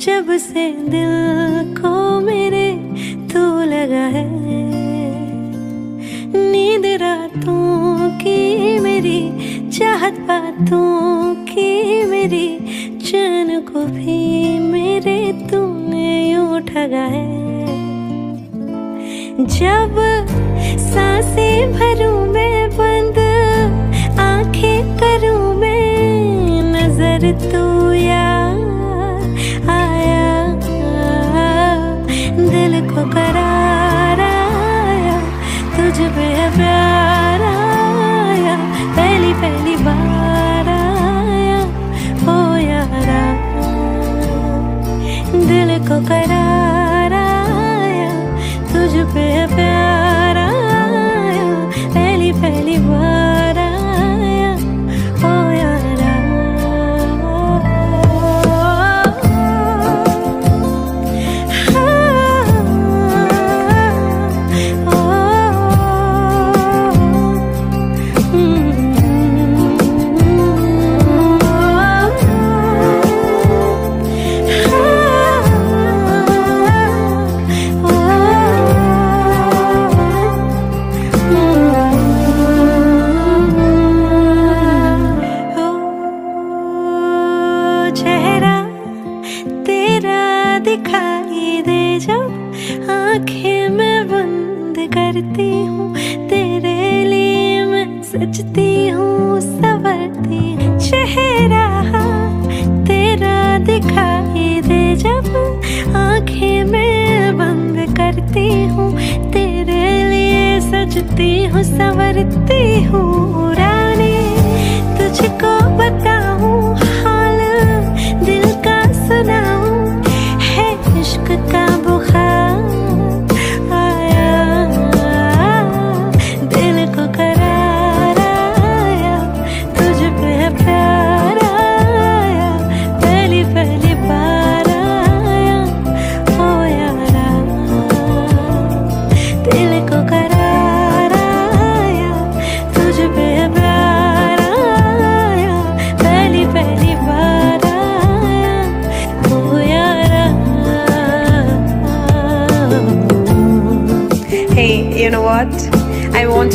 जब से दिल को मेरे तू लगा है। नींद रातों की मेरी, चाहत बातों की मेरी, चैन को भी मेरे तूने यूँ ठगा है। करती हूँ, तेरे लिए मैं सजती हूँ, संवरती चेहरा तेरा दिखाई दे, जब आँखें मैं बंद करती हूँ, तेरे लिए सजती हूँ, संवरती हूँ।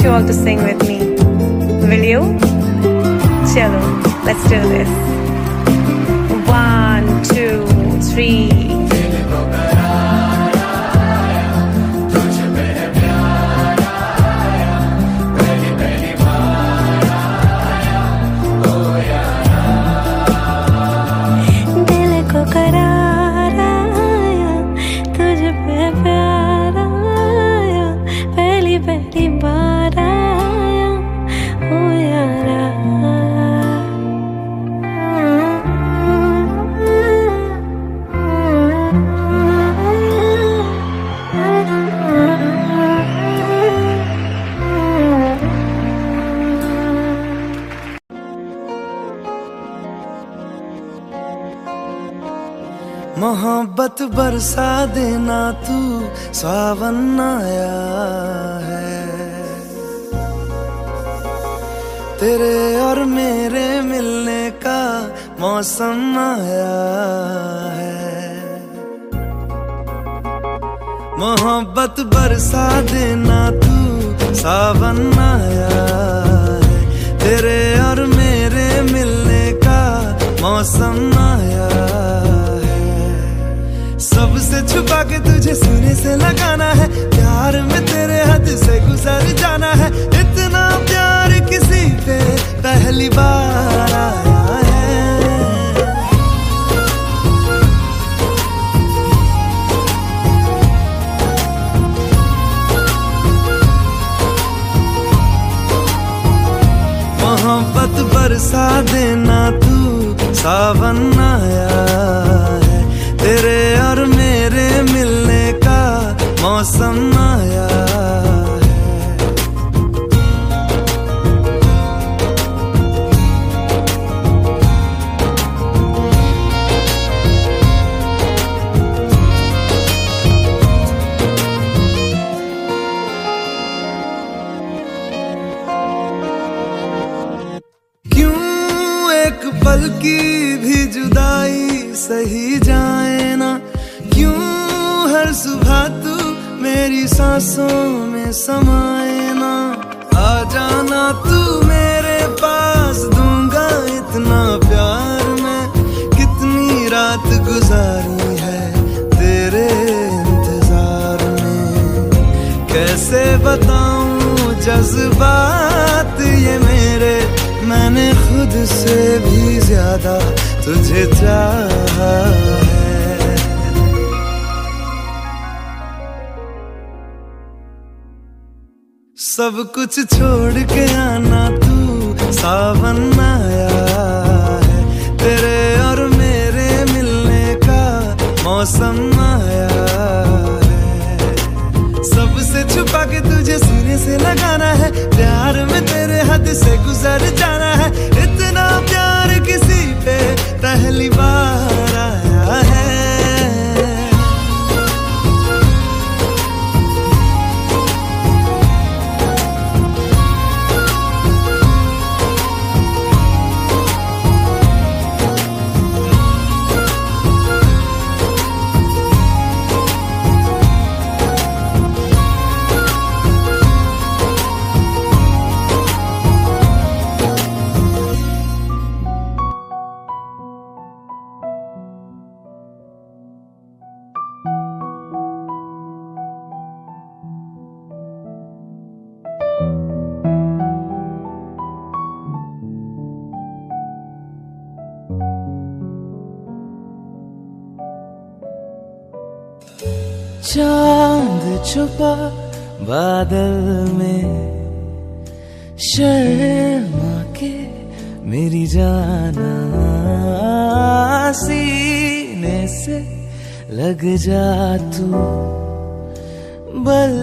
You all to sing with me. Will you? Chalo, let's do this. One, two, three. मोहब्बत बरसा देना तू सावन आया है। तेरे और मेरे मिलने का मौसम आया है। मोहब्बत बरसा देना तू सावन आया है। तेरे और मेरे मिलने का मौसम आया छुपा के तुझे सीने से लगाना है। प्यार में तेरे हद से गुजर जाना है। इतना प्यार किसी पे पहली बार आया है। मोहब्बत बरसा देना तू, सावन आया तेरे और मेरे मिलने का मौसम आया। सांसों में समाए ना। आ जाना तू मेरे पास, दूँगा इतना प्यार मैं। कितनी रात गुजारी है तेरे इंतज़ार में। कैसे बताऊँ जज्बात ये मेरे? मैंने खुद से भी ज़्यादा तुझे चाहा है। सब कुछ छोड़ के आना तू। सावन आया है, तेरे और मेरे मिलने का मौसम आया है। सबसे छुपा के तुझे सीने से लगाना है, प्यार में तेरे हद से गुजर छुपा बादल में। शर्मा के मेरी जाना सीने से लग जा तू। बल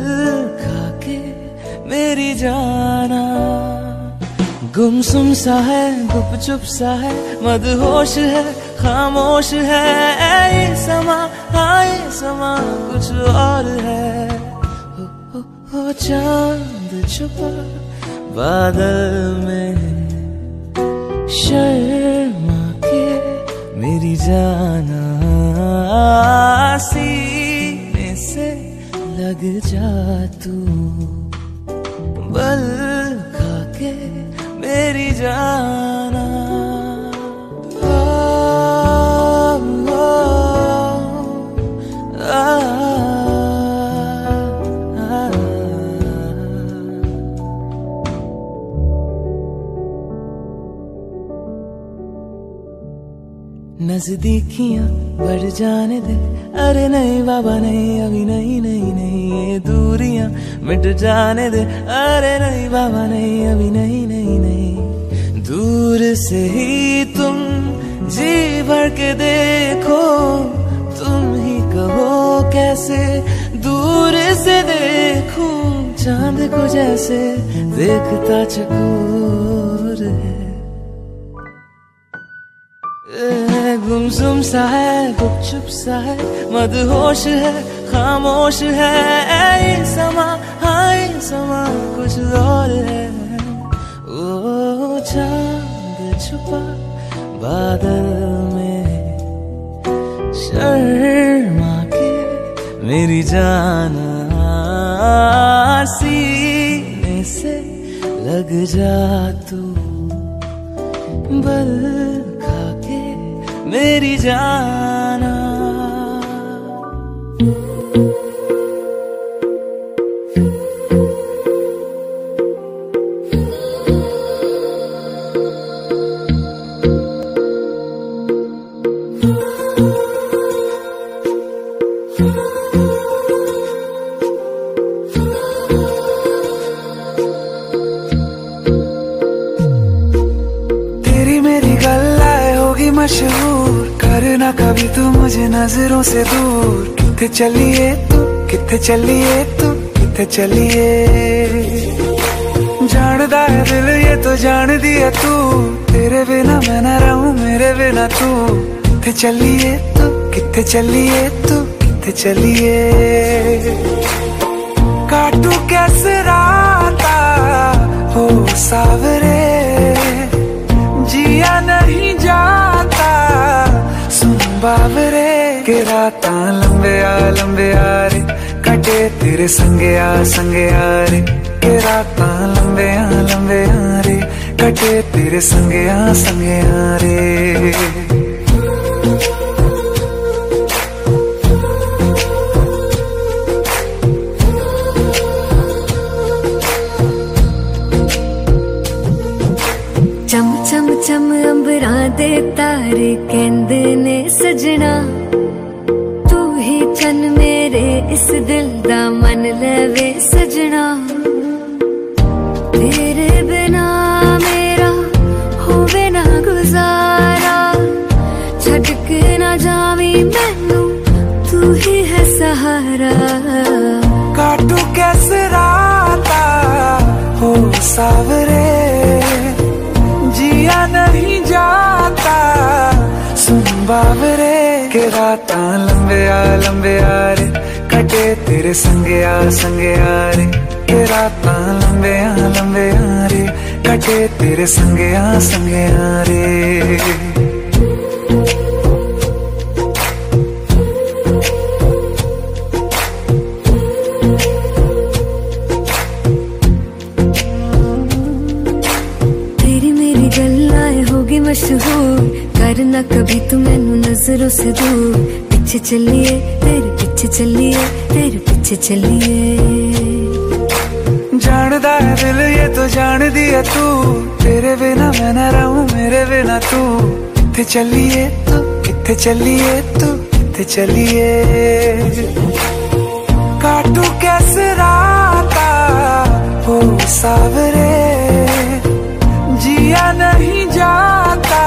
खा के मेरी जाना। गुमसुम सा है गुपचुप सा है मदहोश है खामोश है। ये समा हाँ ये समा कुछ और हो, हो चाँद छुपा बादल में शर्मा के मेरी जाना सीने से लग जा तू। बल खा के मेरी जाना। आ, आ, आ, नजदीकियाँ बढ़ जाने दे। अरे नहीं बाबा, नहीं, अभी नहीं नहीं नहीं, ये दूरियाँ मिट जाने दे। अरे नहीं बाबा, नहीं, अभी नहीं नहीं नहीं। दूर से ही तुम जी भर के देखो। तुम ही कहो कैसे दूर से देखूँ? चाँद को जैसे देखता चकोर है। गुमसुम सा है, गुपचुप सा है, मदहोश है, खामोश है। ये समा हाँ ये समा, कुछ और है। ओ चाँद छुपा बादल में, शर्मा के मेरी जान सीने से लग जा तू। बल मेरी जाना। तेरी नज़रों से दूर, किथे चलिए तू, किथे चलिए तू, किथे चलिए? जानदा है दिल ये तो जान दिया तू, तेरे बिना मैं ना रहूँ, मेरे बिना तू। किथे चलिए तू, किथे चलिए तू, किथे चलिए? रात लंबे आ लंबे आ रे कटे तेरे संगे आ संगे आ रे के रात लंबे आ लंबे आ रे कटे तेरे संगे आ संगे आ रे ਚਮ ਅੰਬਰਾਂ ਦੇ ਤਾਰੇ ਕਹਿੰਦੇ ਨੇ ਸਜਣਾ ਤੂੰ ਹੀ ਚੰਨ ਮੇਰੇ ਇਸ ਦਿਲ ਦਾ ਮਨ ਲੈਵੇ ਸਜਣਾ ਤੇਰੇ ਬਿਨਾ ਮੇਰਾ ਹੋਵੇ ਨਾ ਗੁਜ਼ਾਰਾ ਛੱਡ ਕੇ ਨਾ ਜਾਵੀਂ ਮੈਨੂੰ ਤੂੰ ਹੀ ਹੈ ਸਹਾਰਾ ਕਾਟੂ ਕੈਸੇ ਰਾਤਾ ਹੋ ਸਾਵਰੇ जिया नहीं जाता सुन बाबरे के रात लंबे आ लंबे आ रे कटे तेरे संगे आ रे। के रात लंबे आ लंबे आ रे। कटे तेरे संगे आ रे। मशहूर। करना कभी तू मैनू नज़रों से दूर। पीछे चलिए चलिए तेरे पीछे चलिए। जानदा है दिल ये तो जान दिया तू। तेरे बिना मैं न रहूँ मेरे बिना तू। किथे चलिए तू किथे चलिए तू किथे चलिए। काटू कैसे राता हो सावरे? जिया नहीं जाता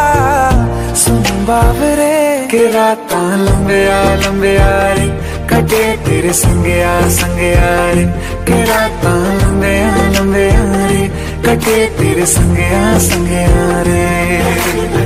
सुन बाबरे के रात लंबे आ लंबे आ कटे तेरे संगया आ, संगे आ रे। के रात लंबे आ लंबे रे। कटे तेरे संगया आ, संगे आ रे।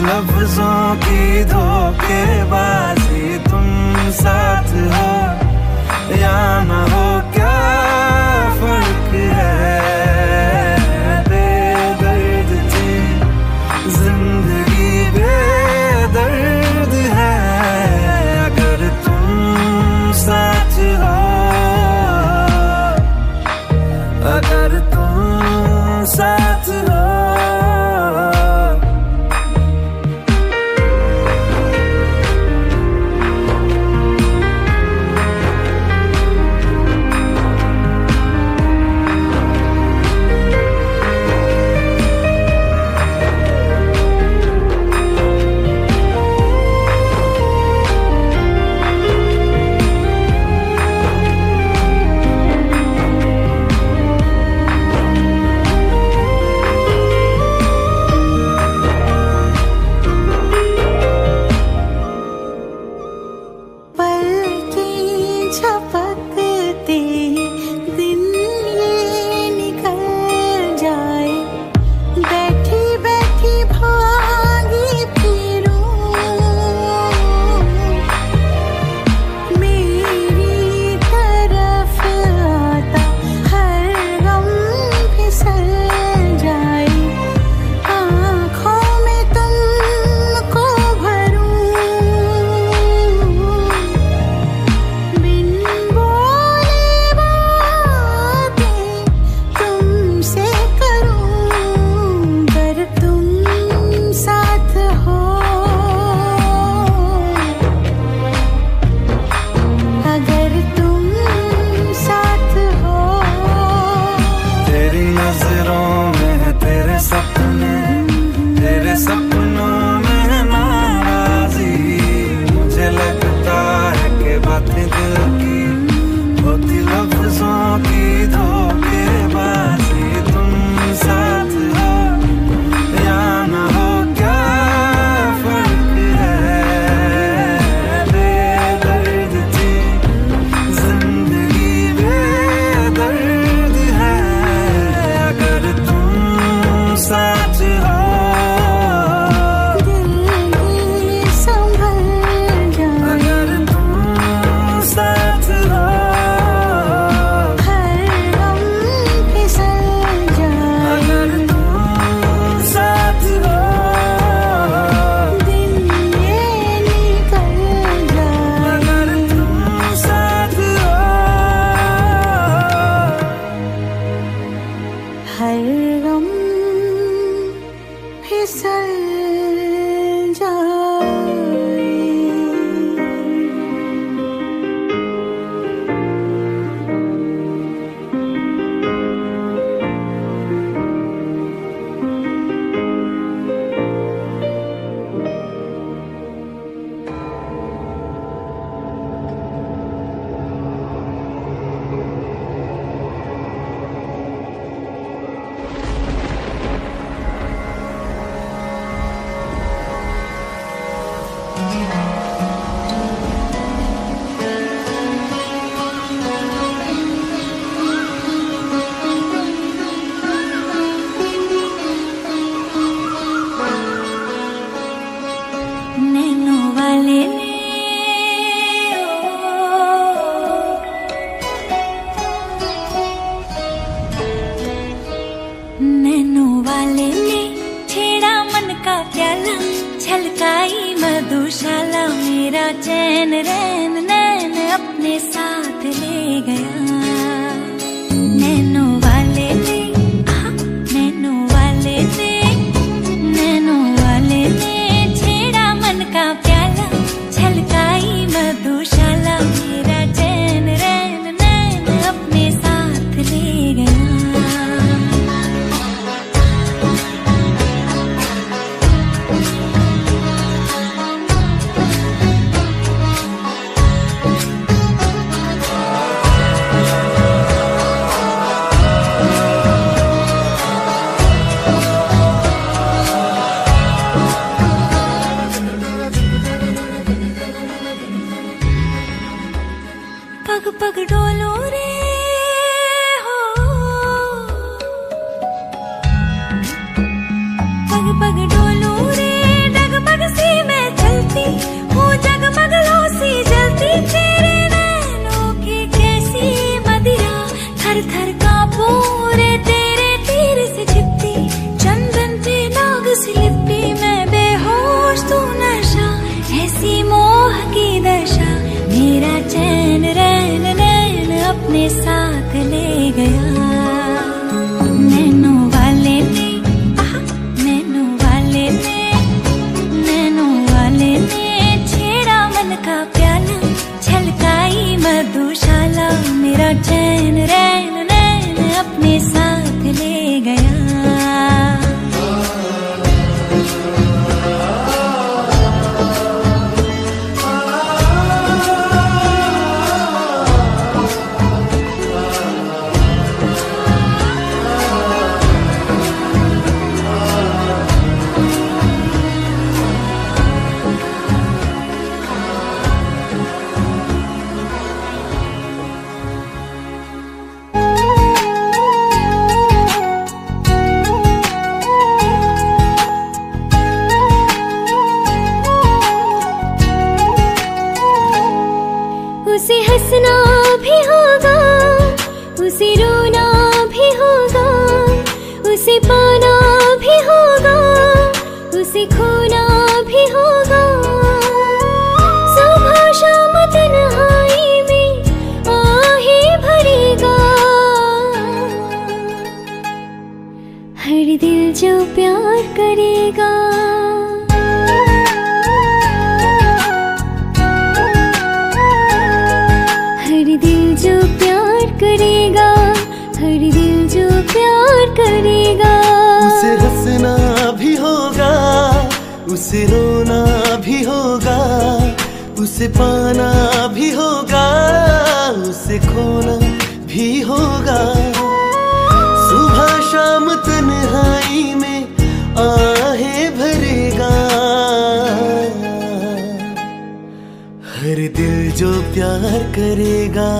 लफ्जों की धोखेबाजी तुम साथ हो या ना हो mirar. listen on उसे रोना भी होगा, उसे पाना भी होगा, उसे खोना भी होगा। सुबह शाम तन्हाई में आहे भरेगा। हर दिल जो प्यार करेगा।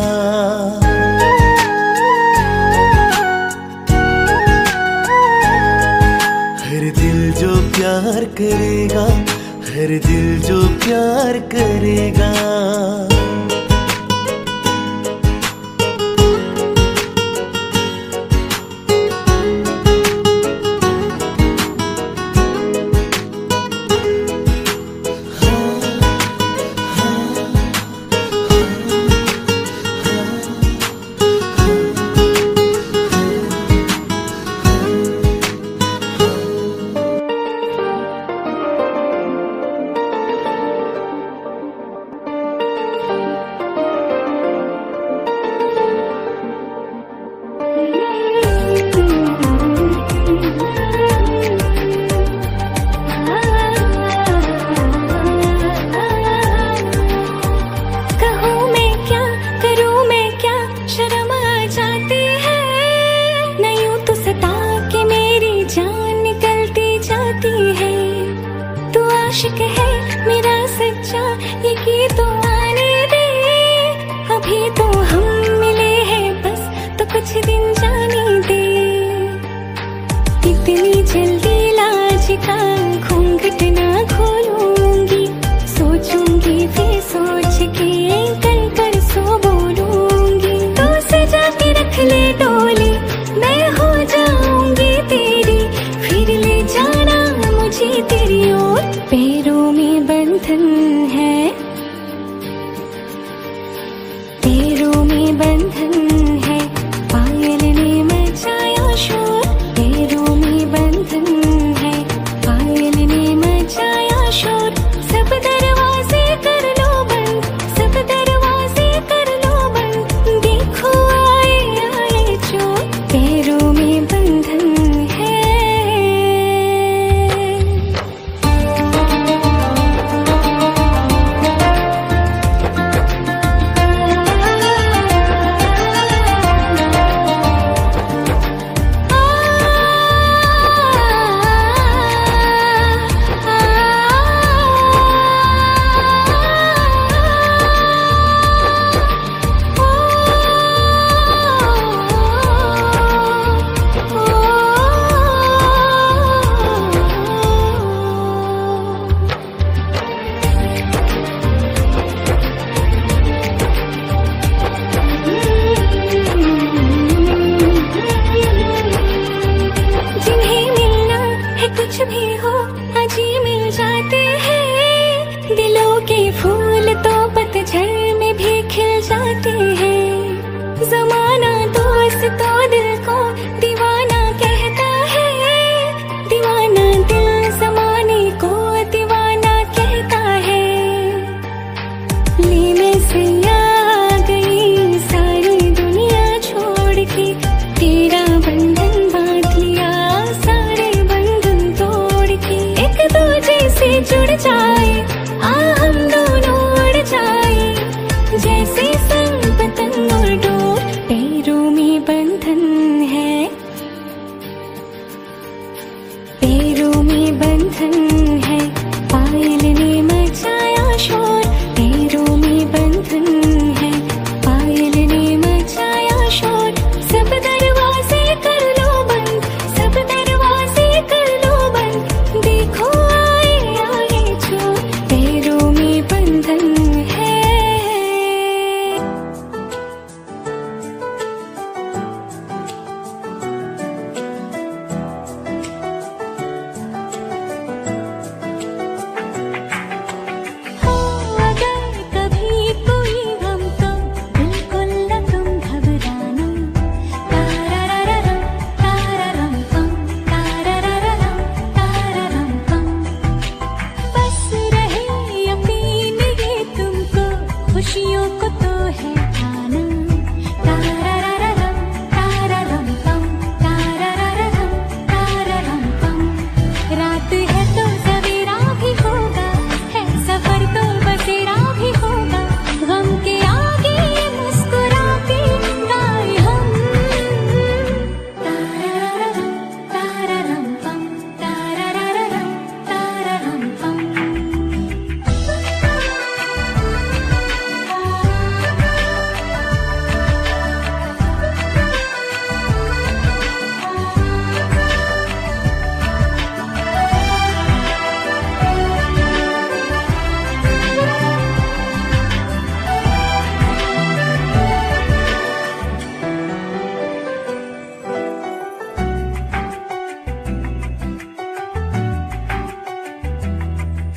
करेगा हर दिल जो प्यार करेगा।